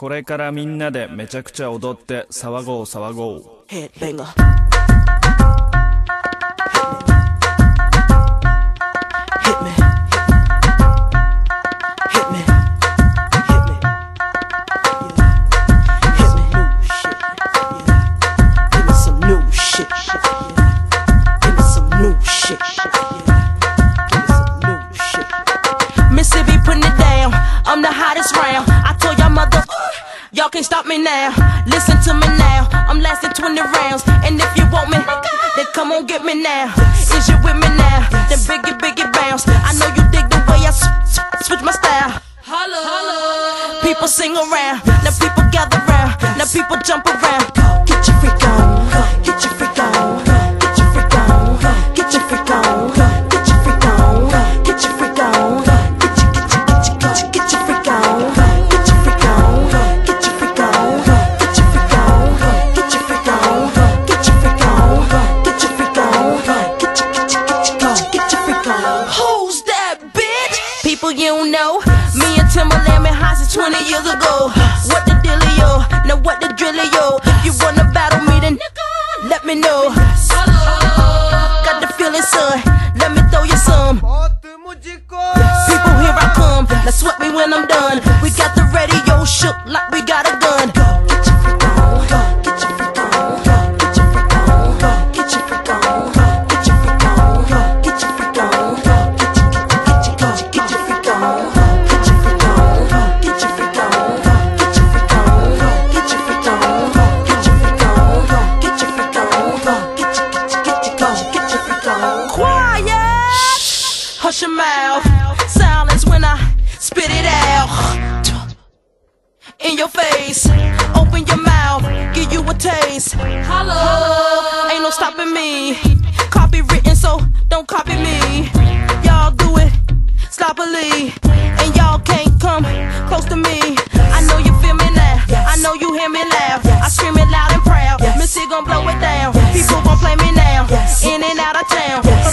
これからみんなでめちゃくちゃ踊って騒ごう騒ごう。Y'all can't stop me now. Listen to me now. I'm lasting 20 rounds. And if you want me, then come on get me now. Is you with me now? Then biggie, biggie bounce. I know you dig the way I switch my style. Holla. holla. People sing around. Now people gather round. Now people jump around. Get years ago. What the dealio? Now what the drillio? If you wanna battle me, then let me know. Got the feeling, son. Let me throw you some. People, here I come. Now sweat me when I'm done. We got the radio shook like we got a gun. Hush your mouth. Silence when I spit it out. In your face. Open your mouth. Give you a taste. Holla. Ain't no stopping me.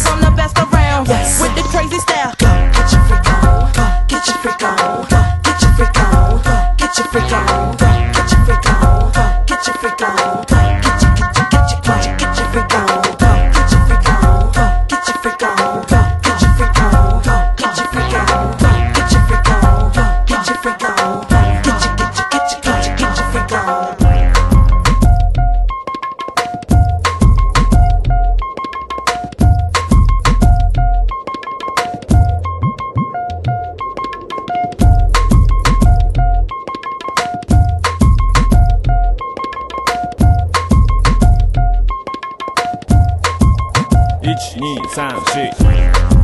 I'm the best around. With the crazy style. Go, Get your freak on. Go, Get your freak on. Go, Get your freak on. Go, Get your freak on. Get your freak on. Get your freak on. 1、2、3、4。